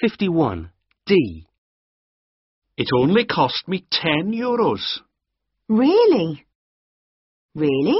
51. D. It only cost me ten euros. Really? Really?